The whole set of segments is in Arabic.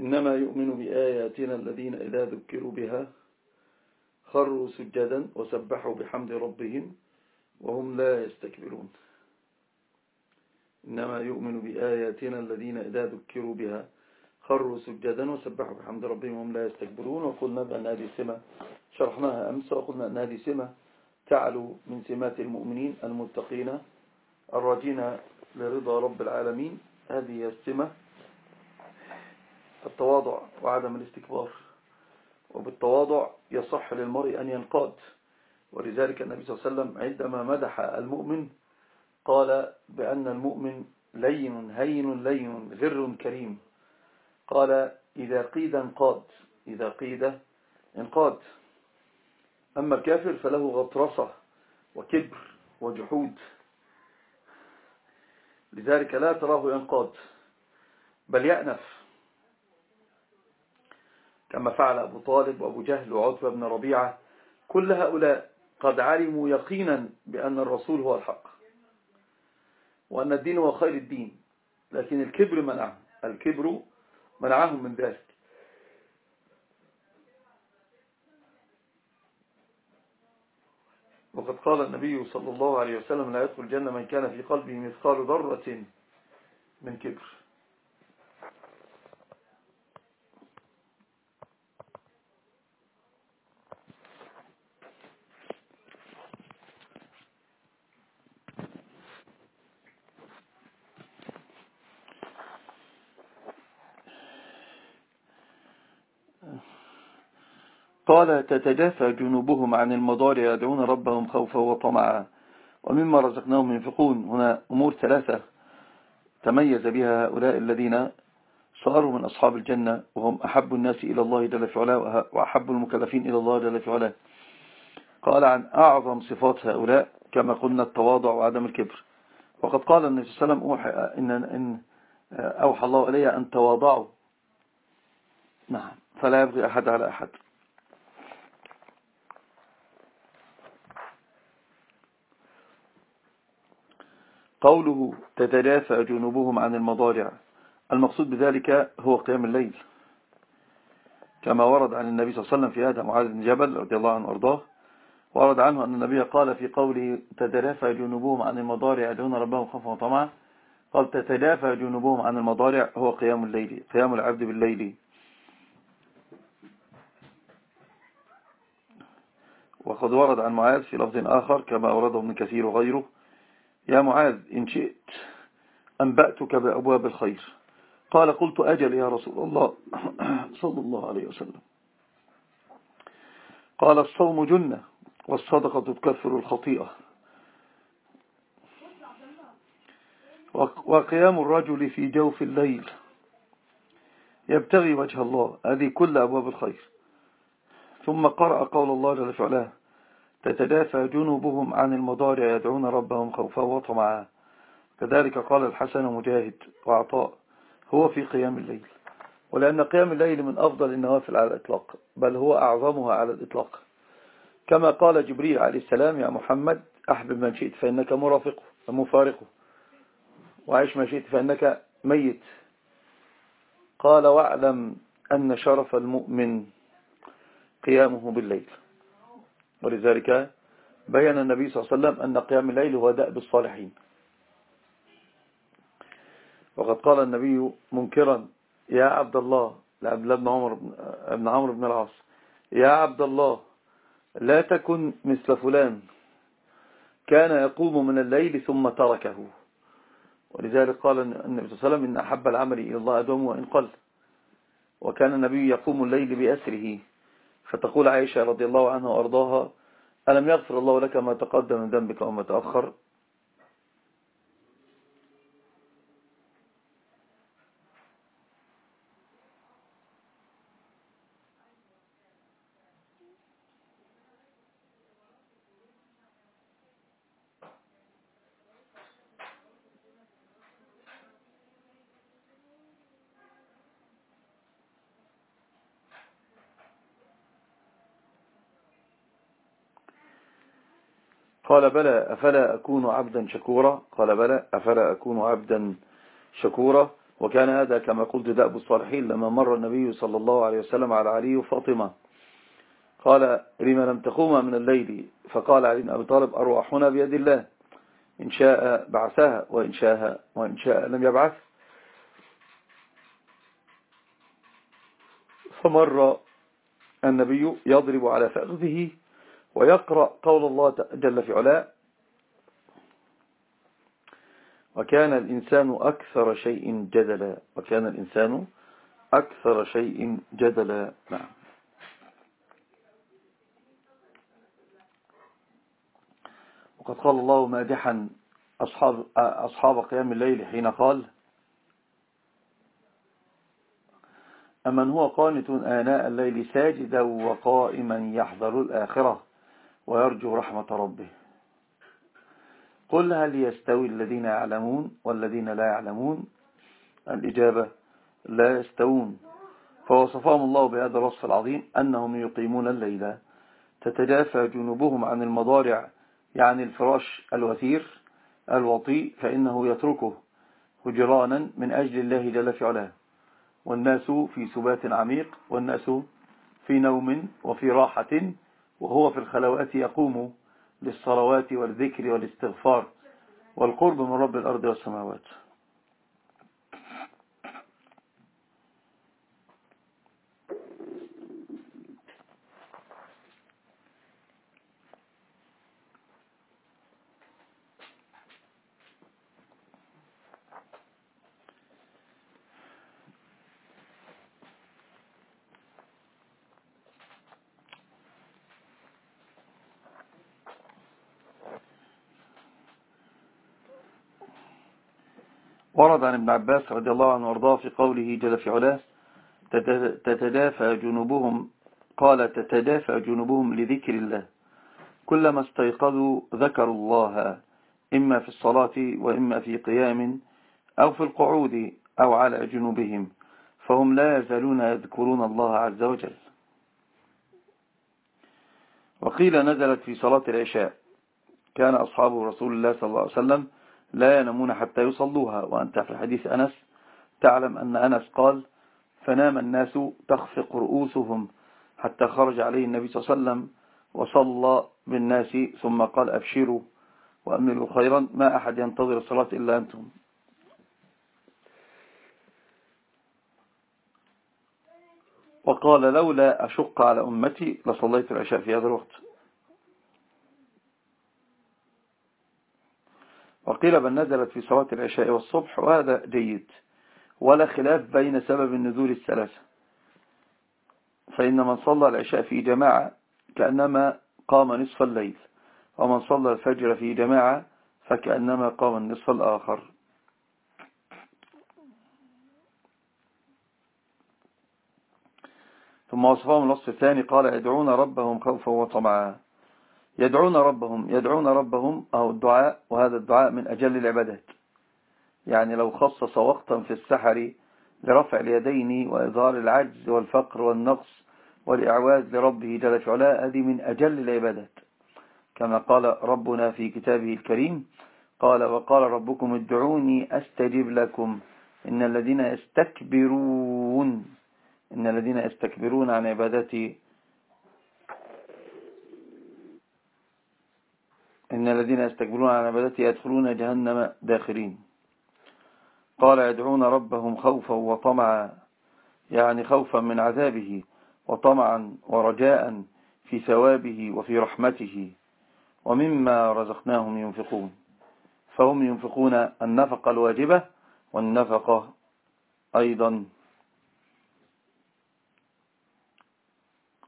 إنما يؤمن بآياتنا الذين إذا ذكروا بها خروا سجدا وسبحوا بحمد ربهم وهم لا يستكبرون. إنما يؤمن بآياتنا الذين إذا ذكروا بها خروا سجدا وسبحوا بحمد ربهم وهم لا يستكبرون. وقلنا بأن هذه سمة شرحناها أمس وقلنا أن هذه سمة تعلو من سمات المؤمنين المتقين الراجين لرضا رب العالمين. هذه السمة التواضع وعدم الاستكبار. وبالتواضع يصح للمرء أن ينقاد. ولذلك النبي صلى الله عليه وسلم عندما مدح المؤمن قال بأن المؤمن لين هين لين غر كريم. قال إذا قيد انقاد إذا قيد انقاد. أما الكافر فله غطرسة وكبر وجحود. لذلك لا تراه ينقاد بل يأنف. كما فعل أبو طالب وأبو جهل وعتبة بن ربيعة كل هؤلاء قد علموا يقينا بأن الرسول هو الحق وأن الدين هو خير الدين لكن الكبر منعهم الكبر منعهم من ذلك. وقد قال النبي صلى الله عليه وسلم لا يدخل الجنة من كان في قلبه مثقال ذرة من كبر. قال تتجافى جنوبهم عن المضارع يدعون ربهم خوفا وطمعا. ومما رزقناهم ينفقون. هنا أمور ثلاثة تميز بها هؤلاء الذين صاروا من أصحاب الجنة وهم أحب الناس إلى الله جل في علاه وأحب المكلفين إلى الله جل في علاه. قال عن أعظم صفات هؤلاء كما قلنا التواضع وعدم الكبر. وقد قال النبي صلى الله عليه وسلم أوحى, إن إن أوحى الله إلي أن تواضعوا. نعم فلا يبغي أحد على أحد. قوله تتلافى جنوبهم عن المضارع. المقصود بذلك هو قيام الليل. كما ورد عن النبي صلى الله عليه وسلم في هذا معاذ بن جبل رضي الله عنه وأرضاه ورد عنه أن النبي قال في قوله تتلافى جنوبهم عن المضارع يدعون ربهم خوفا وطمعا. قال تتلافى جنوبهم عن المضارع هو قيام الليل قيام العبد بالليل. وقد ورد عن معاذ في لفظ آخر كما ورده ابن كثير وغيره يا معاذ إن شئت أنبأتك بأبواب الخير. قال قلت أجل يا رسول الله. صلى الله عليه وسلم. قال الصوم جنة والصدقة تكفر الخطيئة. وقيام الرجل في جوف الليل. يبتغي وجه الله. هذه كل أبواب الخير. ثم قرأ قول الله جل وعلا تتدافى جنوبهم عن المضارع يدعون ربهم خوفا وطمعا. كذلك قال الحسن مجاهد وعطاء هو في قيام الليل. ولأن قيام الليل من أفضل النوافل على الإطلاق بل هو أعظمها على الإطلاق. كما قال جبريل عليه السلام يا محمد أحبب من شئت فإنك مرافقه ومفارقه وعيش ما شئت فإنك ميت. قال واعلم أن شرف المؤمن قيامه بالليل. ولذلك بين النبي صلى الله عليه وسلم أن قيام الليل هو دأب الصالحين. وقد قال النبي منكرا يا عبد الله لعبد الله بن عمر بن عمرو بن العاص يا عبد الله لا تكن مثل فلان كان يقوم من الليل ثم تركه. ولذلك قال النبي صلى الله عليه وسلم إن أحب العمل إلى الله أدوم وإن قل. وكان النبي يقوم الليل بأسره. فتقول عائشة رضي الله عنها وأرضاها ألم يغفر الله لك ما تقدم من ذنبك وما تأخر؟ قال بلى أفلا أكون عبدا شكورا؟ قال بلى أفلا أكون عبدا شكورا؟ وكان هذا كما قلت دأب الصالحين لما مر النبي صلى الله عليه وسلم على علي وفاطمة. قال لما لم تقوم من الليل؟ فقال علي بن أبي طالب أرواحنا بيد الله. إن شاء بعثها وإن شاء, وإن شاء لم يبعث. فمر النبي يضرب على فأخذه ويقرأ قول الله جل في علاه وكان الإنسان أكثر شيء جدلا وكان الإنسان أكثر شيء جدلا. نعم. وقد قال الله مادحا أصحاب, أصحاب قيام الليل حين قال أمن هو قانت آناء الليل ساجدا وقائما يحذر الآخرة. ويرجو رحمة ربه. قل هل يستوي الذين يعلمون والذين لا يعلمون؟ الإجابة لا يستوون. فوصفهم الله بهذا الوصف العظيم أنهم يقيمون الليل. تتجافى جنوبهم عن المضارع يعني الفراش الوثير الوطيء فإنه يتركه هجرانا من أجل الله جل في علاه. والناس في سبات عميق والناس في نوم وفي راحة وهو في الخلوات يقوم للصلوات والذكر والاستغفار والقرب من رب الأرض والسماوات. ورد عن ابن عباس رضي الله عنه وارضاه في قوله جل في علاه تتدافى جنوبهم قال تتدافى جنوبهم لذكر الله. كلما استيقظوا ذكروا الله إما في الصلاة وإما في قيام أو في القعود أو على جنوبهم فهم لا يزالون يذكرون الله عز وجل. وقيل نزلت في صلاة العشاء. كان أصحاب رسول الله صلى الله عليه وسلم لا ينامون حتى يصلوها. وأنت في حديث أنس تعلم أن أنس قال فنام الناس تخفق رؤوسهم حتى خرج عليه النبي صلى الله عليه وسلم وصلى بالناس ثم قال أبشروا وأملوا خيرا. ما أحد ينتظر الصلاة إلا أنتم. وقال لولا أشق على أمتي لصليت العشاء في هذا الوقت. وقيل بل نزلت في صلاة العشاء والصبح وهذا جيد. ولا خلاف بين سبب النزول الثلاثة فإن من صلى العشاء في جماعة كأنما قام نصف الليل ومن صلى الفجر في جماعة فكأنما قام النصف الآخر. ثم وصفهم النصف الثاني قال يدعون ربهم خوفا وطمعا. يدعون ربهم يدعون ربهم أو الدعاء وهذا الدعاء من أجل العبادات. يعني لو خصص وقتا في السحر لرفع اليدين وإظهار العجز والفقر والنقص والإعواز لربه جل في علاه هذه من أجل العبادات. كما قال ربنا في كتابه الكريم قال وقال ربكم ادعوني أستجب لكم. إن الذين يستكبرون إن الذين يستكبرون عن عبادتي إن الذين يستكبرون عن عبادتي يدخلون جهنم داخرين. قال يدعون ربهم خوفا وطمعا يعني خوفا من عذابه وطمعا ورجاء في ثوابه وفي رحمته ومما رزقناهم ينفقون. فهم ينفقون النفقة الواجبة والنفقة أيضا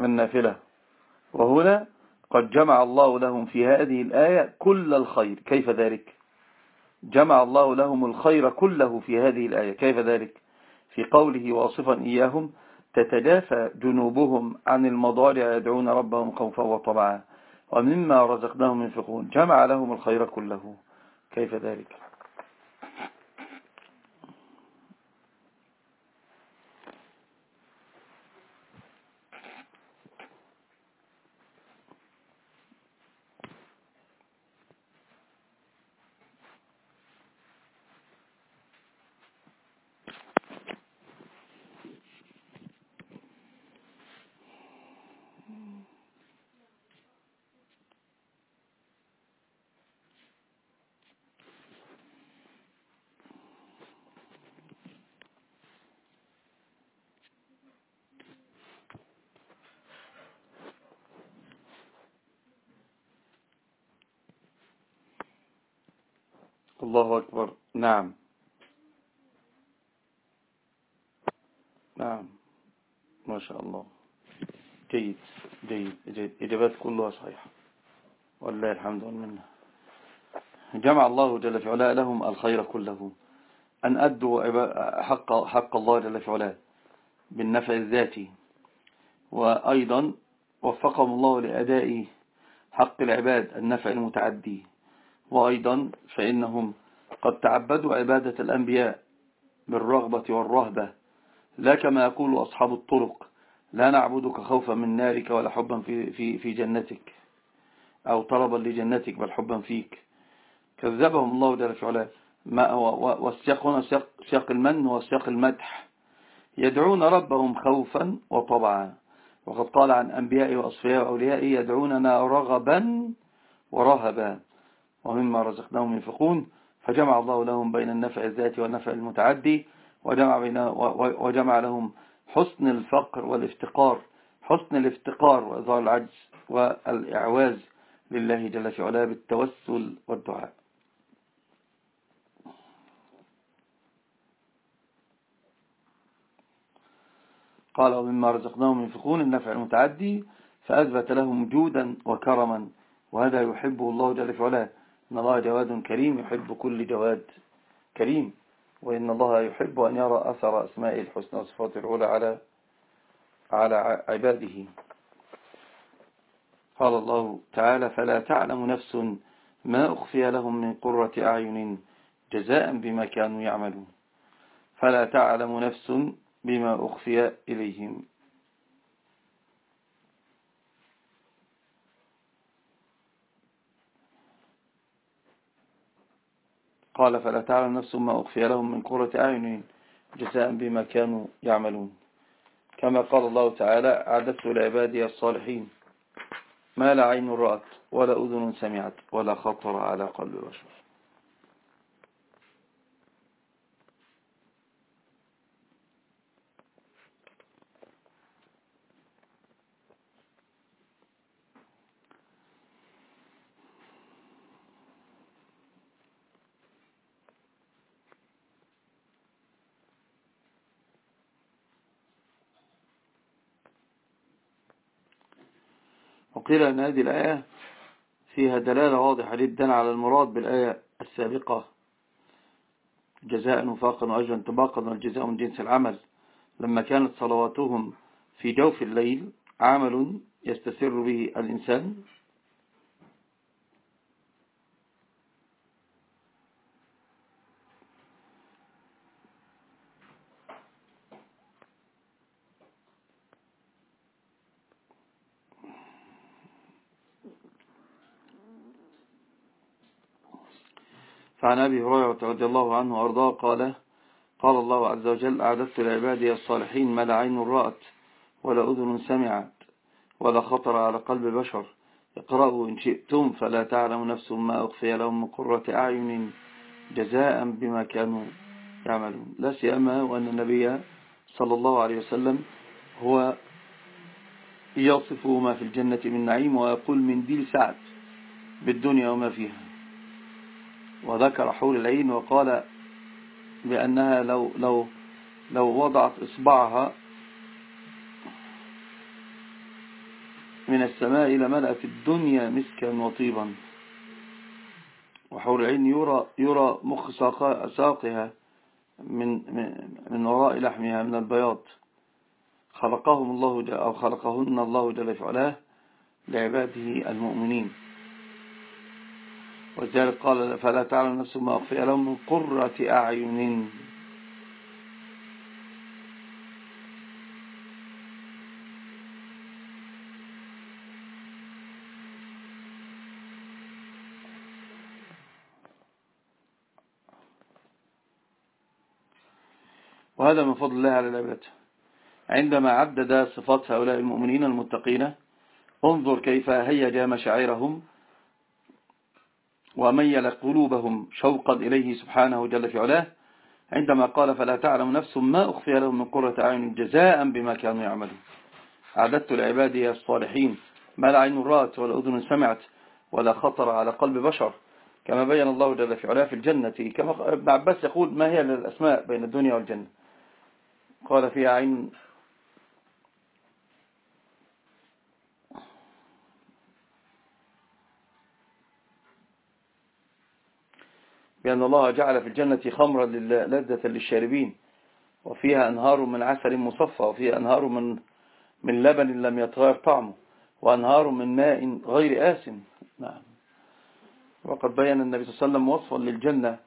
النافلة. وهنا قد جمع الله لهم في هذه الآية كل الخير. كيف ذلك؟ جمع الله لهم الخير كله في هذه الآية. كيف ذلك؟ في قوله واصفا إياهم تتجافى جنوبهم عن المضارع يدعون ربهم خوفا وطمعا ومما رزقناهم ينفقون. جمع لهم الخير كله. كيف ذلك؟ الله أكبر. نعم. نعم. ما شاء الله. جيد. جيد. جيد. إجابات كلها صحيحة. والله الحمد والمنة. جمع الله جل في علاه لهم الخير كله. أن أدوا حق, حق الله جل في علاه بالنفع الذاتي. وأيضا وفقهم الله لأداء حق العباد النفع المتعدي. وأيضا فإنهم قد تعبدوا عبادة الأنبياء بالرغبة والرهبة. لا كما يقول أصحاب الطرق لا نعبدك خوفا من نارك ولا حبا في, في, في جنتك أو طلبا لجنتك بل حبا فيك. كذبهم الله جل في علاه. والسياق هنا سياق المن وسياق المدح. يدعون ربهم خوفا وطبعا. وقد قال عن أنبياء وأصفياء وأولياء يدعوننا رغبا ورهبا. ومما رزقناهم ينفقون فجمع الله لهم بين النفع الذاتي والنفع المتعدي وجمع, بين وجمع لهم حسن الفقر والافتقار. حسن الافتقار وإظهار العجز والإعواز لله جل في علاه بالتوسل والدعاء. قال ومما رزقناهم ينفقون النفع المتعدي فأثبت لهم جودا وكرما وهذا يحبه الله جل في علاه. إن الله جواد كريم يحب كل جواد كريم وإن الله يحب أن يرى أثر أسماء الحسنى وصفات العلى على على عباده. قال الله تعالى فلا تعلم نفس ما أخفي لهم من قرة أعين جزاء بما كانوا يعملون. فلا تعلم نفس بما أخفي إليهم. قال فلا تعلم نفس ما أخفي لهم من قرة أعين جزاء بما كانوا يعملون. كما قال الله تعالى أعددت لعبادي الصالحين ما لا عين رأت ولا أذن سمعت ولا خطر على قلب بشر. وقيل أن هذه الآية فيها دلالة واضحة جدا على المراد بالآية السابقة. جزاء وفاقا وأجرا انطباقا والجزاء من جنس العمل. لما كانت صلواتهم في جوف الليل عمل يستسر به الإنسان. فعن أبي هريرة رضي الله عنه وأرضاه قال قال الله عز وجل أعددت لعبادي الصالحين ما لا عين رأت ولا أذن سمعت ولا خطر على قلب بشر. اقرأوا إن شئتم فلا تعلم نفس ما أخفي لهم من قرة أعين جزاء بما كانوا يعملون. لا سيما وأن النبي صلى الله عليه وسلم هو يصف ما في الجنة من نعيم ويقول من ديل سعد بالدنيا وما فيها. وذكر حول العين وقال بأنها لو, لو, لو وضعت إصبعها من السماء لملأت الدنيا مسكا وطيبا. وحول العين يرى, يرى مخ ساقها من, من وراء لحمها من البياض. خلقهم الله أو خلقهن الله جل في علاه لعباده المؤمنين. وذلك قال فلا تعلم نفس ما أخفي لهم من قرة أعين. وهذا من فضل الله على العباد. عندما عدد صفات هؤلاء المؤمنين المتقين انظر كيف هيج مشاعرهم وميل قلوبهم شوقا إليه سبحانه جل في علاه. عندما قال فلا تعلم نفس ما أخفي لهم من قرة عين جزاء بما كانوا يعملون. أعددت لعبادي الصالحين ما لا عين رأت ولا أذن سمعت ولا خطر على قلب بشر. كما بين الله جل في علاه في الجنة كما ابن عباس يقول ما هي الأسماء بين الدنيا والجنة. قال فيها عين بأن الله جعل في الجنة خمرا لذة للشاربين وفيها أنهار من عسل مصفى وفيها أنهار من من لبن لم يتغير طعمه وأنهار من ماء غير آسن نعم. وقد بين النبي صلى الله عليه وسلم وصفا للجنة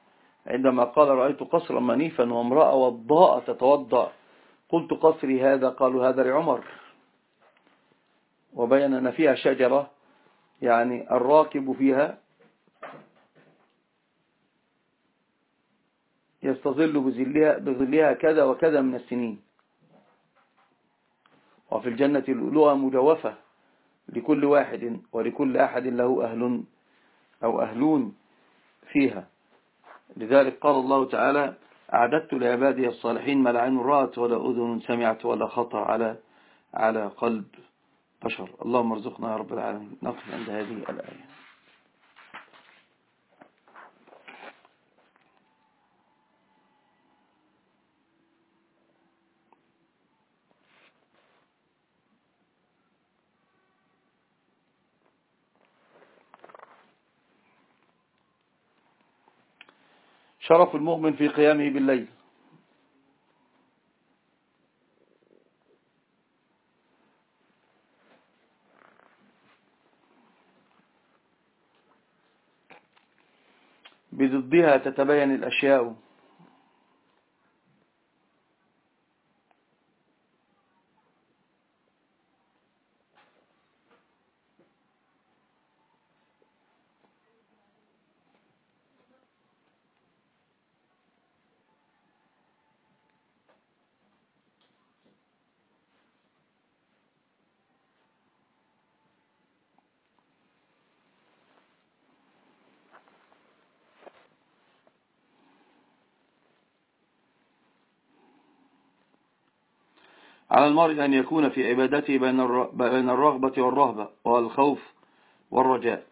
عندما قال رأيت قصرا منيفا وامرأة وضاء تتوضأ. قلت قصري هذا. قالوا هذا لعمر. وبين أن فيها شجرة يعني الراكب فيها يستظل بظلها, بظلها كذا وكذا من السنين. وفي الجنة لؤلؤة مجوفة لكل واحد ولكل أحد له أهل أو أهلون فيها. لذلك قال الله تعالى أعددت لعبادي الصالحين ما لا عين رأت ولا أذن سمعت ولا خطر على على قلب بشر. اللهم ارزقنا يا رب العالمين. نقف عند هذه الآية. شرف المؤمن في قيامه بالليل. بضدها تتبين الأشياء. على المرء أن يكون في عبادته بين الرغبة والرهبة والخوف والرجاء.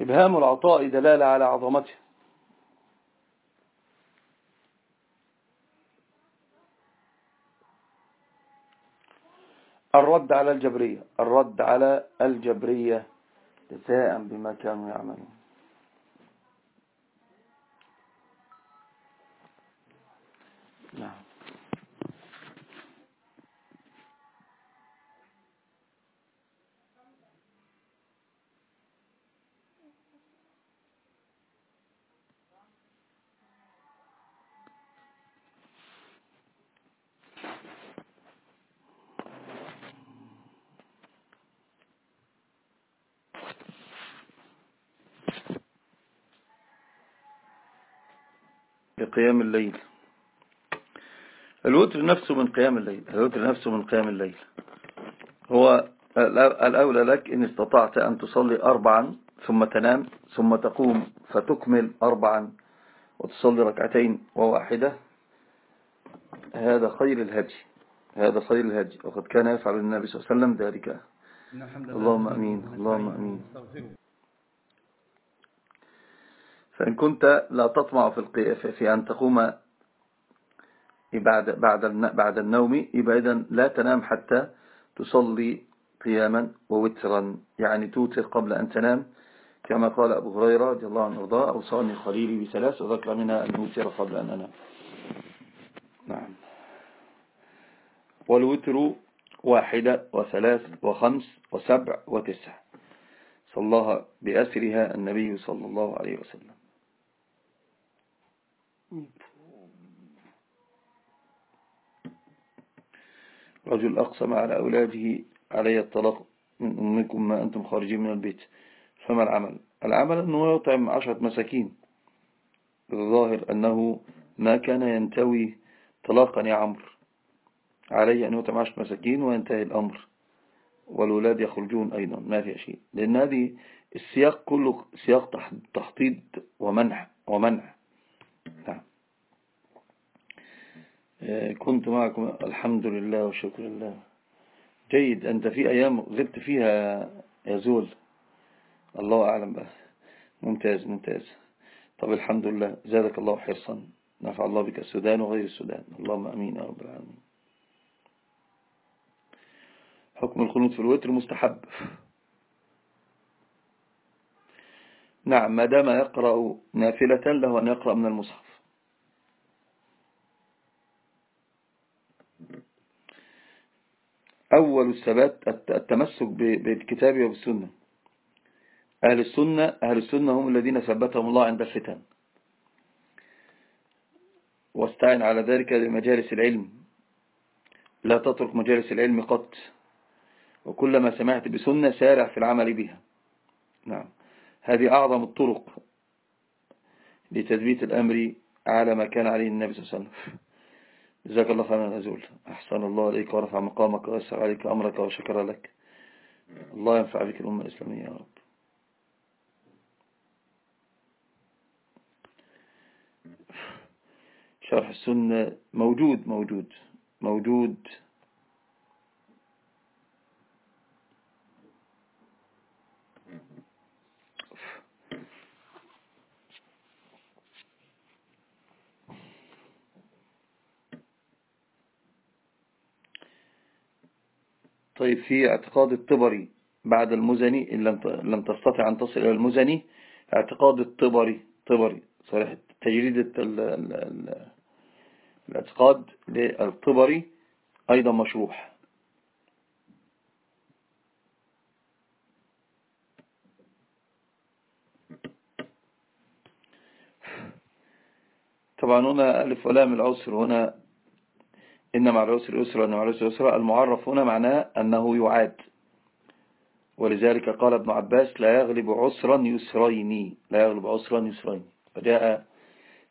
إبهام العطاء دلالة على عظمته. الرد على الجبرية. الرد على الجبرية جزاء بما كانوا يعملون. لقيام الليل. الوتر نفسه من قيام الليل. الوتر نفسه من قيام الليل. هو الأولى لك إن استطعت أن تصلي أربعا ثم تنام ثم تقوم فتكمل أربعا وتصلي ركعتين وواحدة. هذا خير الهدي. هذا خير الهدي. وقد كان يفعل النبي صلى الله عليه وسلم ذلك. اللهم أمين. اللهم أمين. فإن كنت لا تطمع في في أن تقوم بعد بعد بعد النوم يبقى إذن لا تنام حتى تصلي قياما ووترا. يعني توتر قبل أن تنام كما قال أبو هريرة رضي الله عنه وارضاه أوصاني خليلي بثلاث وذكر منها أن نوتر قبل أن أنام. نعم. والوتر واحدة وثلاث وخمس وسبع وتسع. صلىها بأسرها النبي صلى الله عليه وسلم. رجل أقسم على أولاده علي الطلاق من أمكم ما أنتم خارجين من البيت فما العمل؟ العمل أنه يطعم عشرة مساكين. الظاهر أنه ما كان ينتوي طلاقا يا عمرو. علي أن يطعم عشرة مساكين وينتهي الأمر والولاد يخرجون أيضا ما في شيء. لأن هذه السياق كله سياق تحطيد ومنع ومنع كنت معكم الحمد لله والشكر لله جيد أنت في أيام غبت فيها يا زول. الله أعلم بقى. ممتاز ممتاز. طب الحمد لله. زادك الله حرصا. نفع الله بك. السودان وغير السودان. اللهم أمين يا رب العالمين. حكم القنوت في الوتر مستحب. نعم ما دام يقرأ نافلة له أن يقرأ من المصحف. أول الثبات التمسك بالكتاب وبالسنة أهل السنة أهل السنة هم الذين ثبتهم الله عند الفتن واستعن على ذلك بمجالس العلم. لا تترك مجالس العلم قط. وكلما سمعت بسنة سارع في العمل بها. نعم. هذه أعظم الطرق لتثبيت الأمر على ما كان عليه النبي صلى الله عليه وسلم. جزاك الله خيرا أزول أحسن الله عليك ورفع مقامك ويسر عليك أمرك وشكر لك. الله ينفع بك الأمة الإسلامية يا رب. شرح السنة موجود موجود موجود. طيب في اعتقاد الطبري بعد المزني إن لم تستطع أن تصل إلى المزني اعتقاد الطبري طبري صريح تجريد الاعتقاد للطبري أيضا مشروح. طبعا هنا ألف ولام العسر هنا إن مع العسر يسرا وإن مع العسر يسرا. المعرف هنا معناه أنه يعاد. ولذلك قال ابن عباس لا يغلب عسرا يسرين. لا يغلب عسرا يسرين. فجاء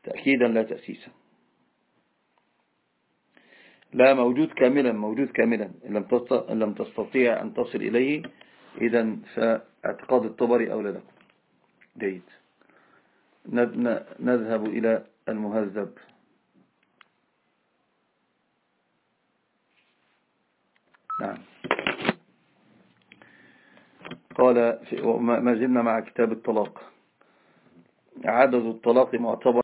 تأكيدا لا تأسيسا. لا موجود كاملا موجود كاملا. إن لم تستطيع أن تصل إليه إذا فاعتقاد الطبري أولى لكم. جيد. نذهب إلى المهذب. نعم. قال ما زلنا مع كتاب الطلاق. عدد الطلاق معتبر